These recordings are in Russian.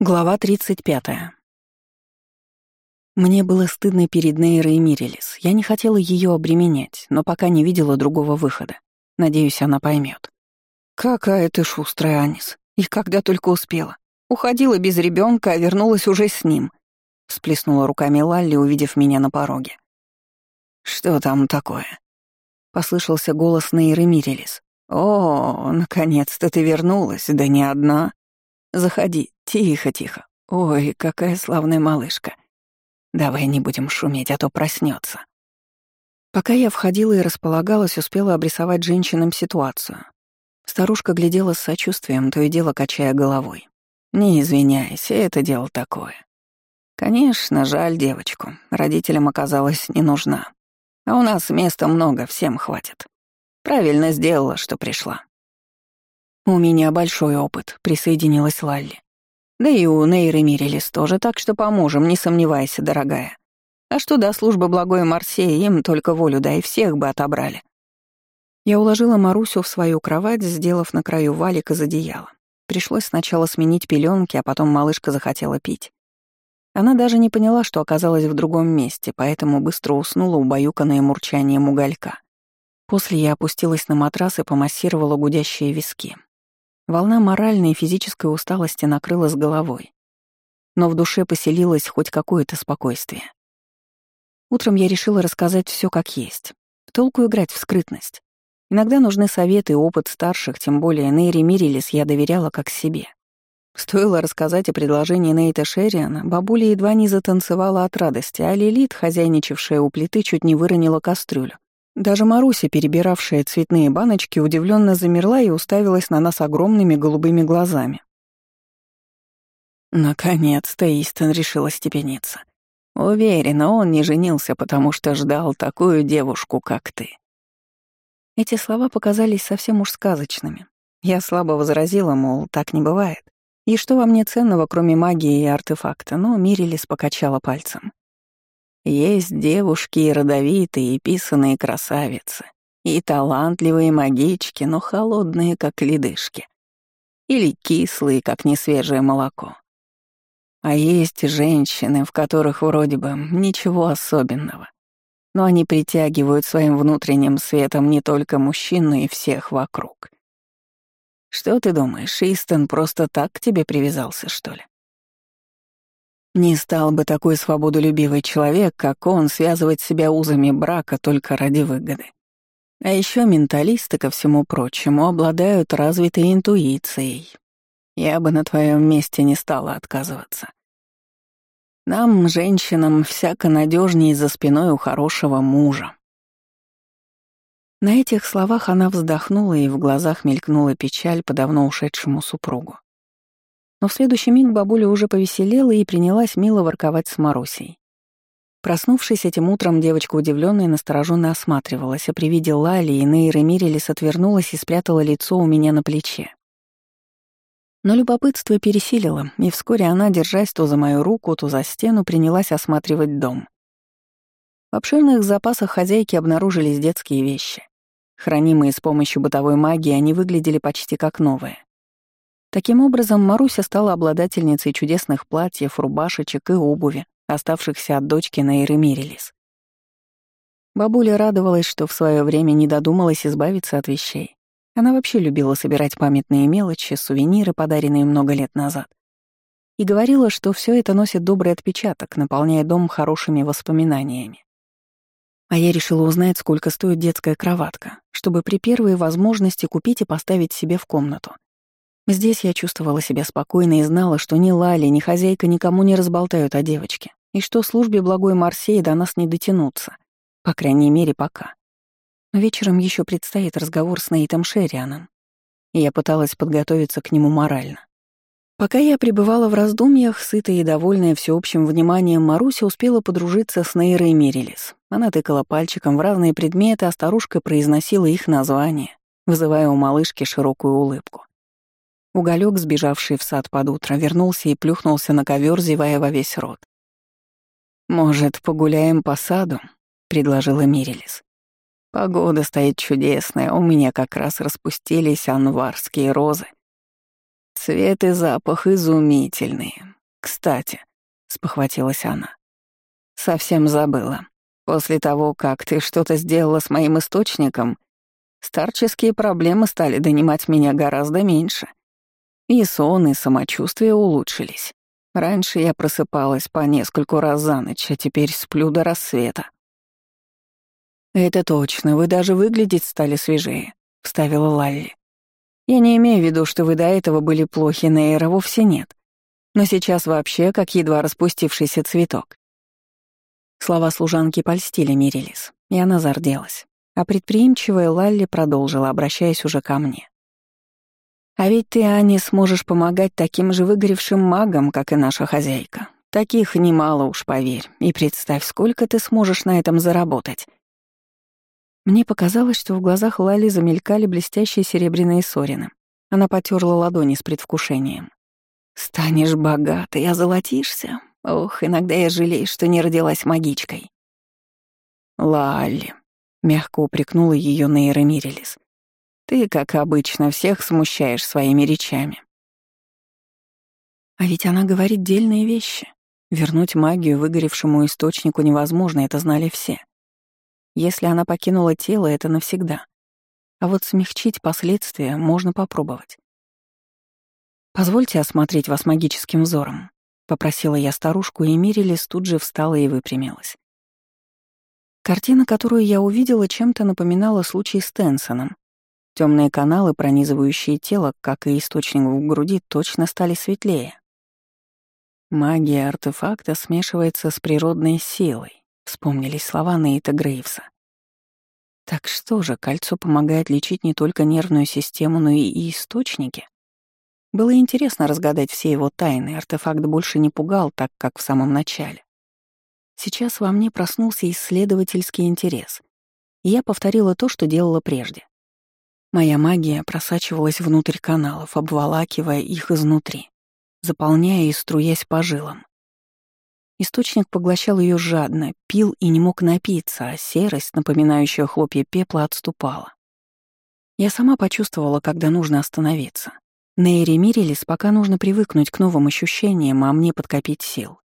Глава 35. Мне было стыдно перед Нейрой и Мирелис. Я не хотела ее обременять, но пока не видела другого выхода. Надеюсь, она поймет. «Какая ты шустрая, Анис. И когда только успела. Уходила без ребенка, а вернулась уже с ним», — всплеснула руками Лалли, увидев меня на пороге. «Что там такое?» — послышался голос Нейры Мирелис. «О, наконец-то ты вернулась, да не одна. Заходи, Тихо, тихо. Ой, какая славная малышка. Давай не будем шуметь, а то проснется. Пока я входила и располагалась, успела обрисовать женщинам ситуацию. Старушка глядела с сочувствием, то и дело качая головой. «Не извиняйся, это дело такое. Конечно, жаль девочку. Родителям оказалось не нужна. А у нас места много, всем хватит. Правильно сделала, что пришла». «У меня большой опыт», — присоединилась Лалли. Да и у Нейры Мирелис тоже, так что поможем, не сомневайся, дорогая. А что до службы благой Марсея, им только волю дай, всех бы отобрали. Я уложила Марусю в свою кровать, сделав на краю валик из одеяла. Пришлось сначала сменить пеленки, а потом малышка захотела пить. Она даже не поняла, что оказалась в другом месте, поэтому быстро уснула, убаюканная мурчанием уголька. После я опустилась на матрас и помассировала гудящие виски. Волна моральной и физической усталости накрыла с головой. Но в душе поселилось хоть какое-то спокойствие. Утром я решила рассказать все как есть. Толку играть в скрытность. Иногда нужны советы и опыт старших, тем более Нейри Мирилис я доверяла как себе. Стоило рассказать о предложении Нейта Шерриана, бабуля едва не затанцевала от радости, а Лилит, хозяйничавшая у плиты, чуть не выронила кастрюлю. Даже Маруся, перебиравшая цветные баночки, удивленно замерла и уставилась на нас огромными голубыми глазами. Наконец-то Истон решила степениться. Уверена, он не женился, потому что ждал такую девушку, как ты. Эти слова показались совсем уж сказочными. Я слабо возразила, мол, так не бывает. И что во мне ценного, кроме магии и артефакта, но Мирилис покачала пальцем. Есть девушки и родовитые, и писаные красавицы, и талантливые магички, но холодные, как ледышки. Или кислые, как несвежее молоко. А есть женщины, в которых вроде бы ничего особенного. Но они притягивают своим внутренним светом не только мужчин, но и всех вокруг. Что ты думаешь, Истон просто так к тебе привязался, что ли? Не стал бы такой свободолюбивый человек, как он, связывать себя узами брака только ради выгоды. А еще менталисты, ко всему прочему, обладают развитой интуицией. Я бы на твоем месте не стала отказываться. Нам, женщинам, всяко надежнее за спиной у хорошего мужа. На этих словах она вздохнула, и в глазах мелькнула печаль по давно ушедшему супругу. Но в следующий миг бабуля уже повеселела и принялась мило ворковать с Марусей. Проснувшись этим утром, девочка удивлённо и настороженно осматривалась, а при виде Лали и Нейры Мирелис отвернулась и спрятала лицо у меня на плече. Но любопытство пересилило, и вскоре она, держась то за мою руку, то за стену, принялась осматривать дом. В обширных запасах хозяйки обнаружились детские вещи. Хранимые с помощью бытовой магии, они выглядели почти как новые. Таким образом, Маруся стала обладательницей чудесных платьев, рубашечек и обуви, оставшихся от дочки Нейры Мирилис. Бабуля радовалась, что в свое время не додумалась избавиться от вещей. Она вообще любила собирать памятные мелочи, сувениры, подаренные много лет назад. И говорила, что все это носит добрый отпечаток, наполняя дом хорошими воспоминаниями. А я решила узнать, сколько стоит детская кроватка, чтобы при первой возможности купить и поставить себе в комнату — Здесь я чувствовала себя спокойно и знала, что ни Лали, ни хозяйка никому не разболтают о девочке, и что службе благой Марсеи до нас не дотянуться. По крайней мере, пока. Вечером еще предстоит разговор с Нейтом Шерианом, и я пыталась подготовиться к нему морально. Пока я пребывала в раздумьях, сытая и довольная всеобщим вниманием, Маруся успела подружиться с Нейрой Мирилис. Она тыкала пальчиком в разные предметы, а старушка произносила их названия, вызывая у малышки широкую улыбку. Уголек, сбежавший в сад под утро, вернулся и плюхнулся на ковер, зевая во весь рот. «Может, погуляем по саду?» — предложила Мирелис. «Погода стоит чудесная, у меня как раз распустились анварские розы. Цвет и запах изумительные. Кстати, спохватилась она. Совсем забыла. После того, как ты что-то сделала с моим источником, старческие проблемы стали донимать меня гораздо меньше. И сон, и самочувствие улучшились. Раньше я просыпалась по нескольку раз за ночь, а теперь сплю до рассвета. «Это точно, вы даже выглядеть стали свежее», — вставила Лалли. «Я не имею в виду, что вы до этого были плохи, Нейра, вовсе нет. Но сейчас вообще как едва распустившийся цветок». Слова служанки польстили Мирилис, и она зарделась. А предприимчивая Лалли продолжила, обращаясь уже ко мне. «А ведь ты, Ани, сможешь помогать таким же выгоревшим магам, как и наша хозяйка. Таких немало уж, поверь. И представь, сколько ты сможешь на этом заработать». Мне показалось, что в глазах Лали замелькали блестящие серебряные сорины. Она потерла ладони с предвкушением. «Станешь богатой, озолотишься? Ох, иногда я жалею, что не родилась магичкой». «Лалли», — мягко упрекнула ее Нейра Мирелис, «ты, как обычно, всех смущаешь своими речами». А ведь она говорит дельные вещи. Вернуть магию выгоревшему источнику невозможно, это знали все. Если она покинула тело, это навсегда. А вот смягчить последствия можно попробовать. «Позвольте осмотреть вас магическим взором», — попросила я старушку, и Мирилис тут же встала и выпрямилась. Картина, которую я увидела, чем-то напоминала случай с Тенсоном. Темные каналы, пронизывающие тело, как и источник в груди, точно стали светлее. Магия артефакта смешивается с природной силой, Вспомнились слова Нейта Грейвса. Так что же, кольцо помогает лечить не только нервную систему, но и источники? Было интересно разгадать все его тайны, артефакт больше не пугал, так как в самом начале. Сейчас во мне проснулся исследовательский интерес, я повторила то, что делала прежде. Моя магия просачивалась внутрь каналов, обволакивая их изнутри, заполняя и струясь по жилам. Источник поглощал ее жадно, пил и не мог напиться, а серость, напоминающая хлопья пепла, отступала. Я сама почувствовала, когда нужно остановиться. Нейри мирились, пока нужно привыкнуть к новым ощущениям, а мне подкопить сил.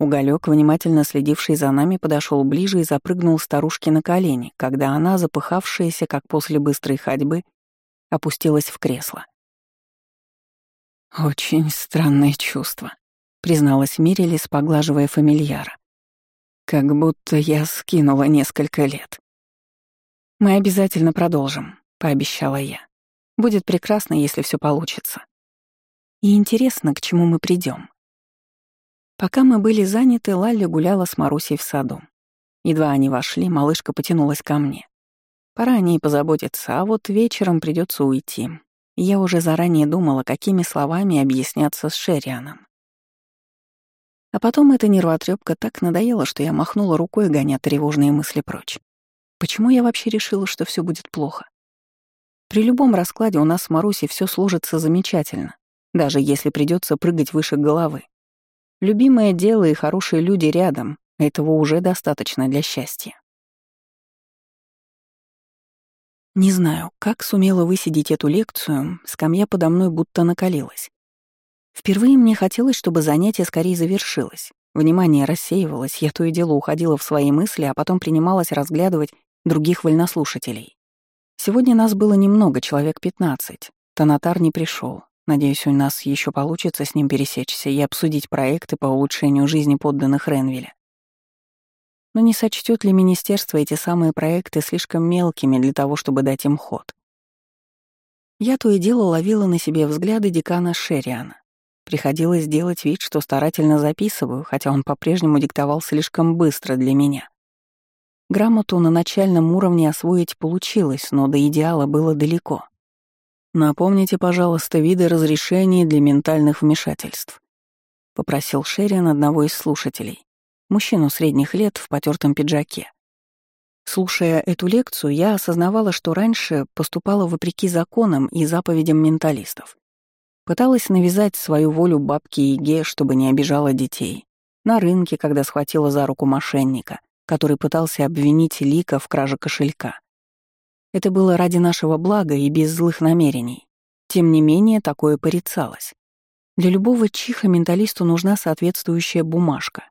Уголек, внимательно следивший за нами, подошел ближе и запрыгнул старушке на колени, когда она, запыхавшаяся, как после быстрой ходьбы, опустилась в кресло. «Очень странное чувство», призналась Мирелис, поглаживая фамильяра. Как будто я скинула несколько лет. Мы обязательно продолжим, пообещала я. Будет прекрасно, если все получится. И интересно, к чему мы придем. Пока мы были заняты, Лалли гуляла с Марусей в саду. Едва они вошли, малышка потянулась ко мне. Пора о ней позаботиться, а вот вечером придется уйти. Я уже заранее думала, какими словами объясняться с Шерианом. А потом эта нервотрепка так надоела, что я махнула рукой, гоня тревожные мысли прочь. Почему я вообще решила, что все будет плохо? При любом раскладе у нас с Марусей все сложится замечательно, даже если придется прыгать выше головы. Любимое дело и хорошие люди рядом — этого уже достаточно для счастья. Не знаю, как сумела высидеть эту лекцию, скамья подо мной будто накалилась. Впервые мне хотелось, чтобы занятие скорее завершилось. Внимание рассеивалось, я то и дело уходила в свои мысли, а потом принималась разглядывать других вольнослушателей. Сегодня нас было немного, человек 15. Танатар не пришел. Надеюсь, у нас еще получится с ним пересечься и обсудить проекты по улучшению жизни подданных Ренвиля. Но не сочтет ли министерство эти самые проекты слишком мелкими для того, чтобы дать им ход? Я то и дело ловила на себе взгляды декана Шериана. Приходилось делать вид, что старательно записываю, хотя он по-прежнему диктовал слишком быстро для меня. Грамоту на начальном уровне освоить получилось, но до идеала было далеко. «Напомните, пожалуйста, виды разрешений для ментальных вмешательств», — попросил Шерин одного из слушателей, мужчину средних лет в потертом пиджаке. Слушая эту лекцию, я осознавала, что раньше поступала вопреки законам и заповедям менталистов. Пыталась навязать свою волю бабке Иге, чтобы не обижала детей. На рынке, когда схватила за руку мошенника, который пытался обвинить Лика в краже кошелька. Это было ради нашего блага и без злых намерений. Тем не менее, такое порицалось. Для любого чиха менталисту нужна соответствующая бумажка.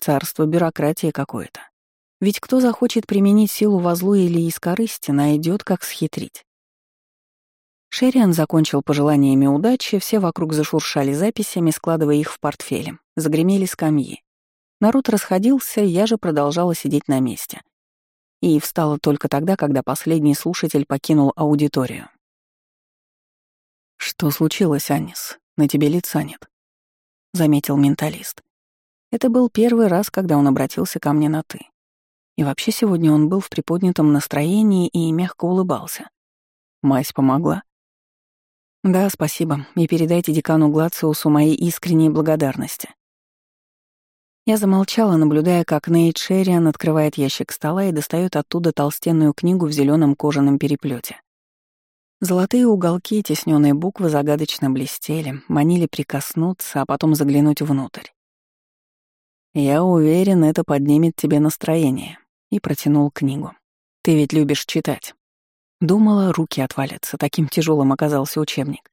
Царство бюрократии какое-то. Ведь кто захочет применить силу во зло или из корысти, найдет, как схитрить. Шериан закончил пожеланиями удачи, все вокруг зашуршали записями, складывая их в портфеле. Загремели скамьи. Народ расходился, я же продолжала сидеть на месте. И встала только тогда, когда последний слушатель покинул аудиторию. «Что случилось, Анис? На тебе лица нет», — заметил менталист. Это был первый раз, когда он обратился ко мне на «ты». И вообще сегодня он был в приподнятом настроении и мягко улыбался. Мазь помогла. «Да, спасибо, и передайте декану Глациусу мои искренние благодарности». Я замолчала, наблюдая, как Нейт Шерриан открывает ящик стола и достает оттуда толстенную книгу в зеленом кожаном переплете. Золотые уголки тесненные буквы загадочно блестели, манили прикоснуться, а потом заглянуть внутрь. «Я уверен, это поднимет тебе настроение», — и протянул книгу. «Ты ведь любишь читать». Думала, руки отвалятся, таким тяжелым оказался учебник.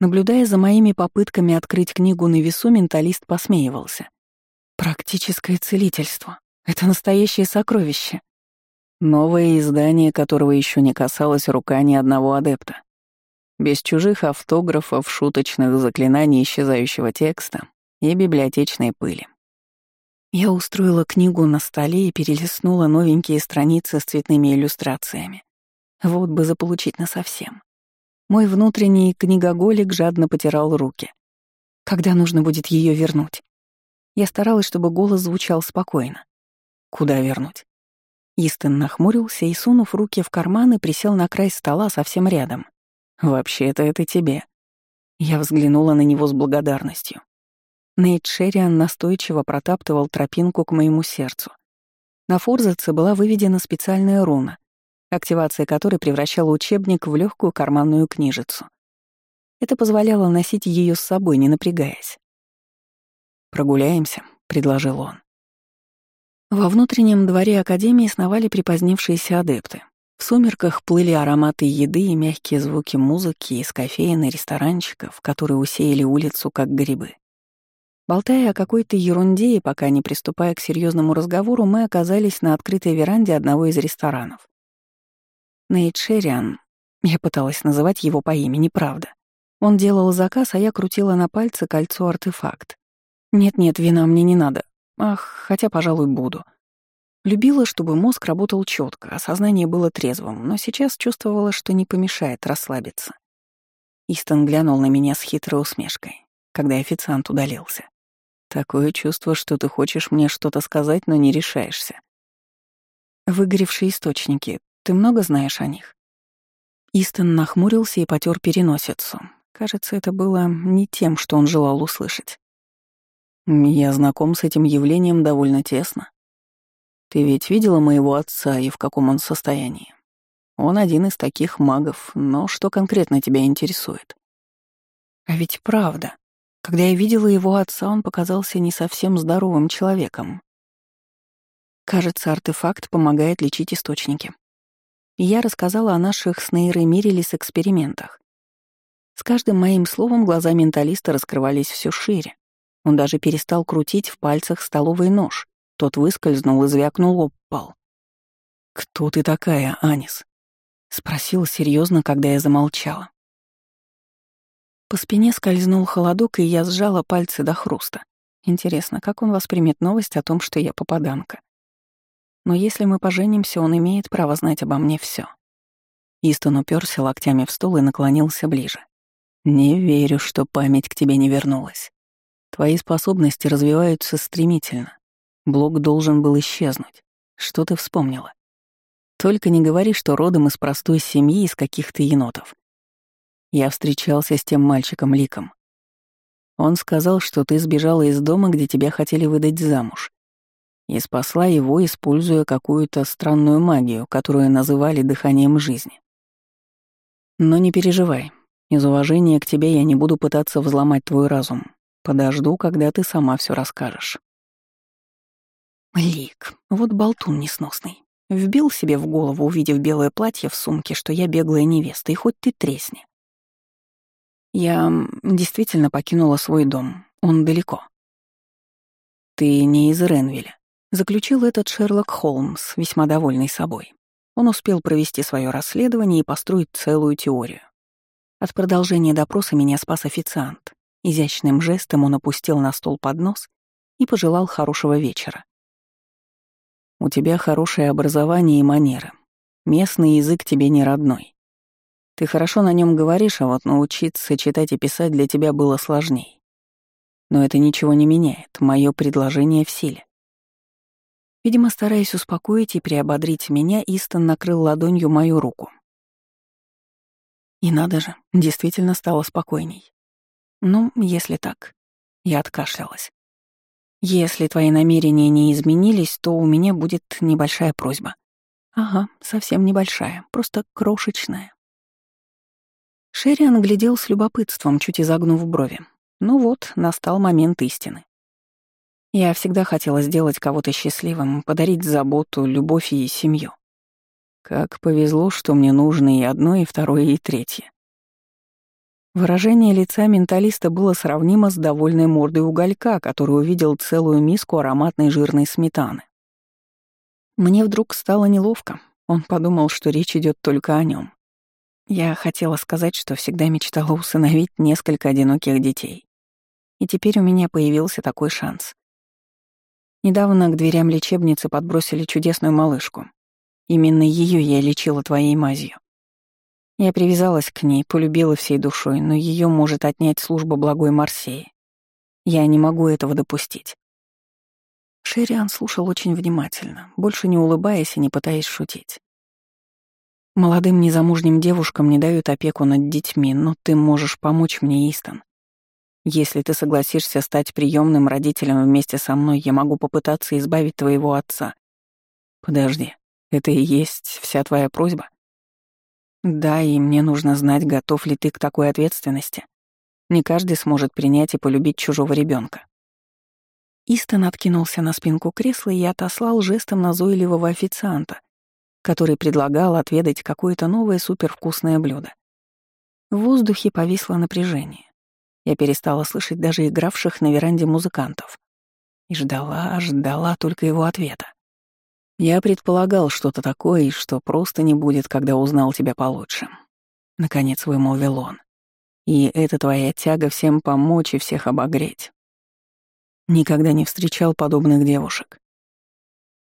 Наблюдая за моими попытками открыть книгу на весу, менталист посмеивался. «Практическое целительство. Это настоящее сокровище». Новое издание, которого еще не касалась рука ни одного адепта. Без чужих автографов, шуточных заклинаний исчезающего текста и библиотечной пыли. Я устроила книгу на столе и перелистнула новенькие страницы с цветными иллюстрациями. Вот бы заполучить насовсем. Мой внутренний книгоголик жадно потирал руки. Когда нужно будет ее вернуть? Я старалась, чтобы голос звучал спокойно. Куда вернуть? Истон нахмурился и, сунув руки в карманы, присел на край стола совсем рядом. «Вообще-то это тебе». Я взглянула на него с благодарностью. Нейт Шерриан настойчиво протаптывал тропинку к моему сердцу. На форзаце была выведена специальная руна, активация которой превращала учебник в легкую карманную книжицу. Это позволяло носить ее с собой, не напрягаясь. «Прогуляемся», — предложил он. Во внутреннем дворе Академии сновали припозднившиеся адепты. В сумерках плыли ароматы еды и мягкие звуки музыки из кофеин и ресторанчиков, которые усеяли улицу как грибы. Болтая о какой-то ерунде и пока не приступая к серьезному разговору, мы оказались на открытой веранде одного из ресторанов. Нейт Шериан, я пыталась называть его по имени, правда. Он делал заказ, а я крутила на пальце кольцо-артефакт. Нет-нет, вина мне не надо. Ах, хотя, пожалуй, буду. Любила, чтобы мозг работал четко, а сознание было трезвым, но сейчас чувствовала, что не помешает расслабиться. Истон глянул на меня с хитрой усмешкой, когда официант удалился. Такое чувство, что ты хочешь мне что-то сказать, но не решаешься. Выгоревшие источники, ты много знаешь о них?» Истон нахмурился и потер переносицу. Кажется, это было не тем, что он желал услышать. «Я знаком с этим явлением довольно тесно. Ты ведь видела моего отца и в каком он состоянии? Он один из таких магов, но что конкретно тебя интересует?» «А ведь правда. Когда я видела его отца, он показался не совсем здоровым человеком. Кажется, артефакт помогает лечить источники я рассказала о наших с Нейрой Мирилис экспериментах. С каждым моим словом глаза менталиста раскрывались все шире. Он даже перестал крутить в пальцах столовый нож. Тот выскользнул и звякнул об пол. «Кто ты такая, Анис?» — спросил серьезно, когда я замолчала. По спине скользнул холодок, и я сжала пальцы до хруста. Интересно, как он воспримет новость о том, что я попаданка? Но если мы поженимся, он имеет право знать обо мне все. Истон уперся локтями в стол и наклонился ближе. «Не верю, что память к тебе не вернулась. Твои способности развиваются стремительно. Блок должен был исчезнуть. Что ты вспомнила? Только не говори, что родом из простой семьи, из каких-то енотов. Я встречался с тем мальчиком Ликом. Он сказал, что ты сбежала из дома, где тебя хотели выдать замуж и спасла его, используя какую-то странную магию, которую называли дыханием жизни. Но не переживай. Из уважения к тебе я не буду пытаться взломать твой разум. Подожду, когда ты сама все расскажешь. Лик, вот болтун несносный. Вбил себе в голову, увидев белое платье в сумке, что я беглая невеста, и хоть ты тресни. Я действительно покинула свой дом. Он далеко. Ты не из Ренвилля. Заключил этот Шерлок Холмс, весьма довольный собой. Он успел провести свое расследование и построить целую теорию. От продолжения допроса меня спас официант. Изящным жестом он опустил на стол поднос и пожелал хорошего вечера. «У тебя хорошее образование и манеры. Местный язык тебе не родной. Ты хорошо на нем говоришь, а вот научиться читать и писать для тебя было сложней. Но это ничего не меняет, мое предложение в силе. Видимо, стараясь успокоить и приободрить меня, Истон накрыл ладонью мою руку. И надо же, действительно стало спокойней. Ну, если так. Я откашлялась. Если твои намерения не изменились, то у меня будет небольшая просьба. Ага, совсем небольшая, просто крошечная. Шерриан глядел с любопытством, чуть изогнув брови. Ну вот, настал момент истины. Я всегда хотела сделать кого-то счастливым, подарить заботу, любовь и семью. Как повезло, что мне нужно и одно, и второе, и третье. Выражение лица менталиста было сравнимо с довольной мордой уголька, который увидел целую миску ароматной жирной сметаны. Мне вдруг стало неловко. Он подумал, что речь идет только о нем. Я хотела сказать, что всегда мечтала усыновить несколько одиноких детей. И теперь у меня появился такой шанс. Недавно к дверям лечебницы подбросили чудесную малышку. Именно ее я лечила твоей мазью. Я привязалась к ней, полюбила всей душой, но ее может отнять служба благой Марсеи. Я не могу этого допустить. Шериан слушал очень внимательно, больше не улыбаясь и не пытаясь шутить. Молодым незамужним девушкам не дают опеку над детьми, но ты можешь помочь мне, Истон. Если ты согласишься стать приемным родителем вместе со мной, я могу попытаться избавить твоего отца. Подожди, это и есть вся твоя просьба? Да, и мне нужно знать, готов ли ты к такой ответственности. Не каждый сможет принять и полюбить чужого ребенка. Истон откинулся на спинку кресла и отослал жестом назойливого официанта, который предлагал отведать какое-то новое супервкусное блюдо. В воздухе повисло напряжение. Я перестала слышать даже игравших на веранде музыкантов. И ждала, ждала только его ответа. Я предполагал что-то такое, и что просто не будет, когда узнал тебя получше. Наконец вымолвил он. И это твоя тяга всем помочь и всех обогреть. Никогда не встречал подобных девушек.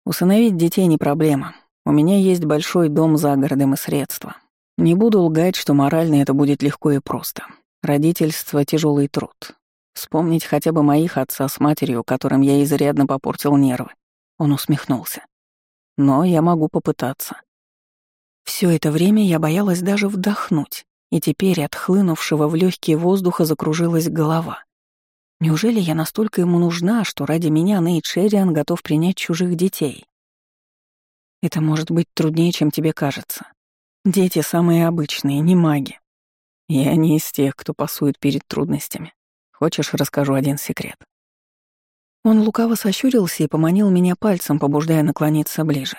Усыновить детей не проблема. У меня есть большой дом за городом и средства. Не буду лгать, что морально это будет легко и просто. Родительство — тяжелый труд. Вспомнить хотя бы моих отца с матерью, которым я изрядно попортил нервы. Он усмехнулся. Но я могу попытаться. Все это время я боялась даже вдохнуть, и теперь от хлынувшего в легкие воздуха закружилась голова. Неужели я настолько ему нужна, что ради меня Нейт Шерриан готов принять чужих детей? Это может быть труднее, чем тебе кажется. Дети самые обычные, не маги. Я не из тех, кто пасует перед трудностями. Хочешь, расскажу один секрет? Он лукаво сощурился и поманил меня пальцем, побуждая наклониться ближе.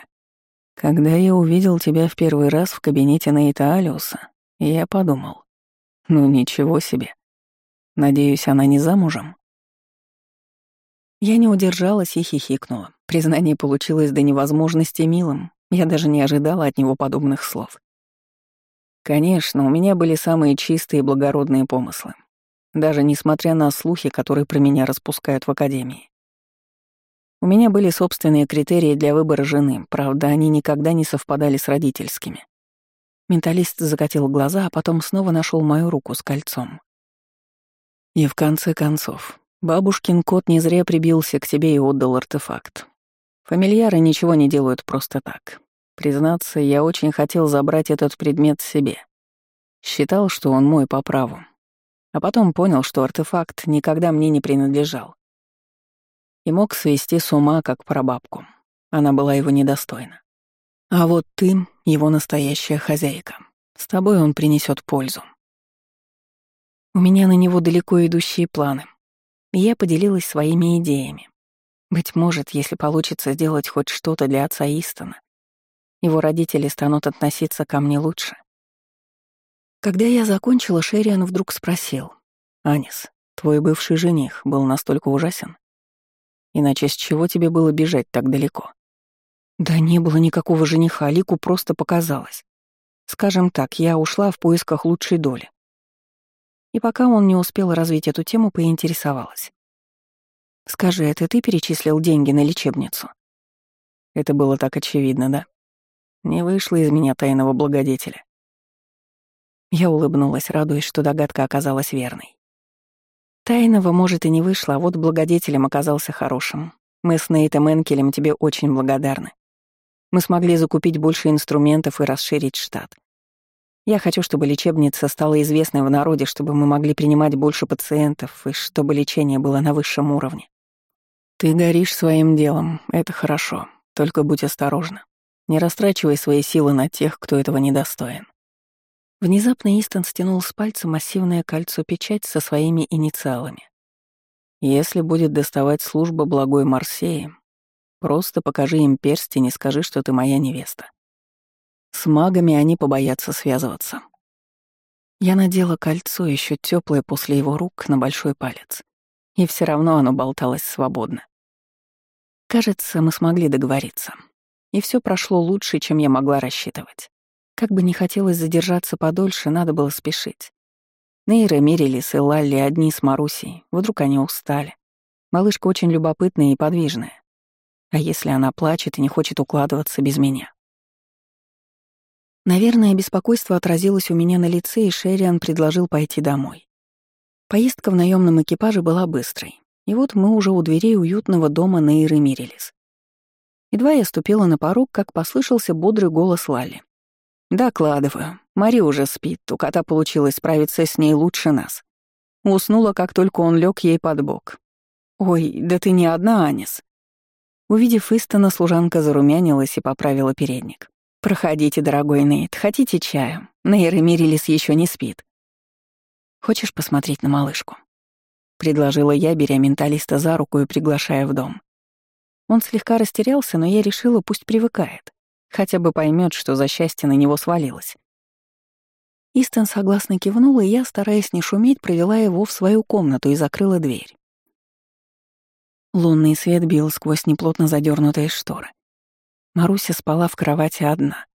Когда я увидел тебя в первый раз в кабинете Нейта Алиуса, я подумал, ну ничего себе. Надеюсь, она не замужем? Я не удержалась и хихикнула. Признание получилось до невозможности милым. Я даже не ожидала от него подобных слов. Конечно, у меня были самые чистые и благородные помыслы. Даже несмотря на слухи, которые про меня распускают в Академии. У меня были собственные критерии для выбора жены, правда, они никогда не совпадали с родительскими. Менталист закатил глаза, а потом снова нашел мою руку с кольцом. И в конце концов, бабушкин кот не зря прибился к тебе и отдал артефакт. Фамильяры ничего не делают просто так. Признаться, я очень хотел забрать этот предмет себе. Считал, что он мой по праву. А потом понял, что артефакт никогда мне не принадлежал. И мог свести с ума, как прабабку. Она была его недостойна. А вот ты — его настоящая хозяйка. С тобой он принесет пользу. У меня на него далеко идущие планы. я поделилась своими идеями. Быть может, если получится сделать хоть что-то для отца Истона, его родители станут относиться ко мне лучше. Когда я закончила, Шериан вдруг спросил. «Анис, твой бывший жених был настолько ужасен? Иначе с чего тебе было бежать так далеко?» «Да не было никакого жениха, Лику просто показалось. Скажем так, я ушла в поисках лучшей доли. И пока он не успел развить эту тему, поинтересовалась. «Скажи, это ты перечислил деньги на лечебницу?» Это было так очевидно, да? Не вышло из меня тайного благодетеля. Я улыбнулась, радуясь, что догадка оказалась верной. Тайного, может, и не вышло, а вот благодетелем оказался хорошим. Мы с Нейтом Энкелем тебе очень благодарны. Мы смогли закупить больше инструментов и расширить штат. Я хочу, чтобы лечебница стала известной в народе, чтобы мы могли принимать больше пациентов и чтобы лечение было на высшем уровне. Ты горишь своим делом, это хорошо. Только будь осторожна. Не растрачивай свои силы на тех, кто этого недостоин. Внезапно Истон стянул с пальца массивное кольцо-печать со своими инициалами. Если будет доставать служба благой Марсеи, просто покажи им перстень и скажи, что ты моя невеста. С магами они побоятся связываться. Я надела кольцо, еще теплое после его рук, на большой палец. И все равно оно болталось свободно. Кажется, мы смогли договориться. И все прошло лучше, чем я могла рассчитывать. Как бы не хотелось задержаться подольше, надо было спешить. Нейра, Мирилис и Лалли одни с Марусей. Вдруг они устали. Малышка очень любопытная и подвижная. А если она плачет и не хочет укладываться без меня? Наверное, беспокойство отразилось у меня на лице, и Шериан предложил пойти домой. Поездка в наемном экипаже была быстрой. И вот мы уже у дверей уютного дома Нейры Мирилис. Едва я ступила на порог, как послышался бодрый голос Лали. «Докладываю. Мари уже спит, у кота получилось справиться с ней лучше нас. Уснула, как только он лег ей под бок. Ой, да ты не одна, Анис». Увидев Истона, служанка зарумянилась и поправила передник. «Проходите, дорогой Нейт, хотите чаю? Нейра Мирилис еще не спит». «Хочешь посмотреть на малышку?» Предложила я, беря менталиста за руку и приглашая в дом. Он слегка растерялся, но я решила, пусть привыкает. Хотя бы поймет, что за счастье на него свалилось. Истон согласно кивнула, и я, стараясь не шуметь, провела его в свою комнату и закрыла дверь. Лунный свет бил сквозь неплотно задернутые шторы. Маруся спала в кровати одна.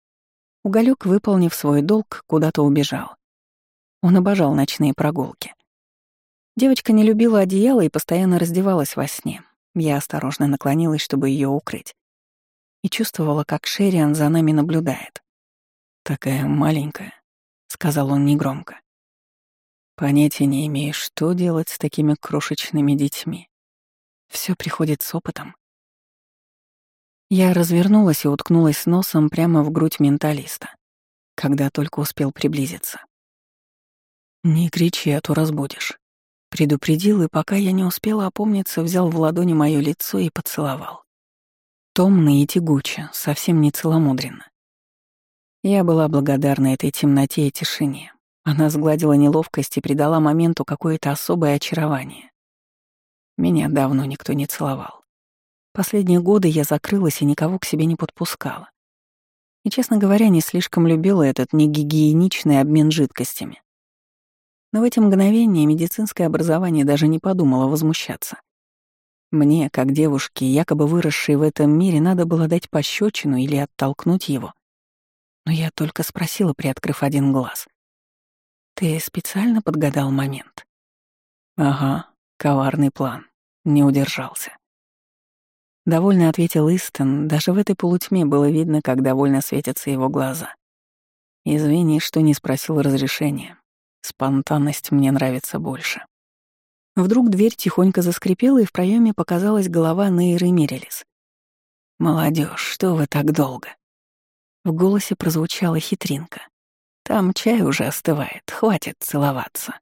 Уголек, выполнив свой долг, куда-то убежал. Он обожал ночные прогулки. Девочка не любила одеяло и постоянно раздевалась во сне. Я осторожно наклонилась, чтобы ее укрыть и чувствовала, как Шериан за нами наблюдает. «Такая маленькая», — сказал он негромко. «Понятия не имеешь, что делать с такими крошечными детьми. Все приходит с опытом». Я развернулась и уткнулась носом прямо в грудь менталиста, когда только успел приблизиться. «Не кричи, а то разбудишь», — предупредил, и пока я не успела опомниться, взял в ладони мое лицо и поцеловал. Томно и тягуче, совсем не целомудренно. Я была благодарна этой темноте и тишине. Она сгладила неловкость и придала моменту какое-то особое очарование. Меня давно никто не целовал. Последние годы я закрылась и никого к себе не подпускала. И, честно говоря, не слишком любила этот негигиеничный обмен жидкостями. Но в эти мгновения медицинское образование даже не подумало возмущаться. Мне, как девушке, якобы выросшей в этом мире, надо было дать пощечину или оттолкнуть его. Но я только спросила, приоткрыв один глаз. «Ты специально подгадал момент?» «Ага, коварный план. Не удержался». Довольно ответил Истон, даже в этой полутьме было видно, как довольно светятся его глаза. «Извини, что не спросил разрешения. Спонтанность мне нравится больше». Вдруг дверь тихонько заскрипела, и в проеме показалась голова Нейры Мирелис. «Молодежь, что вы так долго?» В голосе прозвучала хитринка. «Там чай уже остывает, хватит целоваться».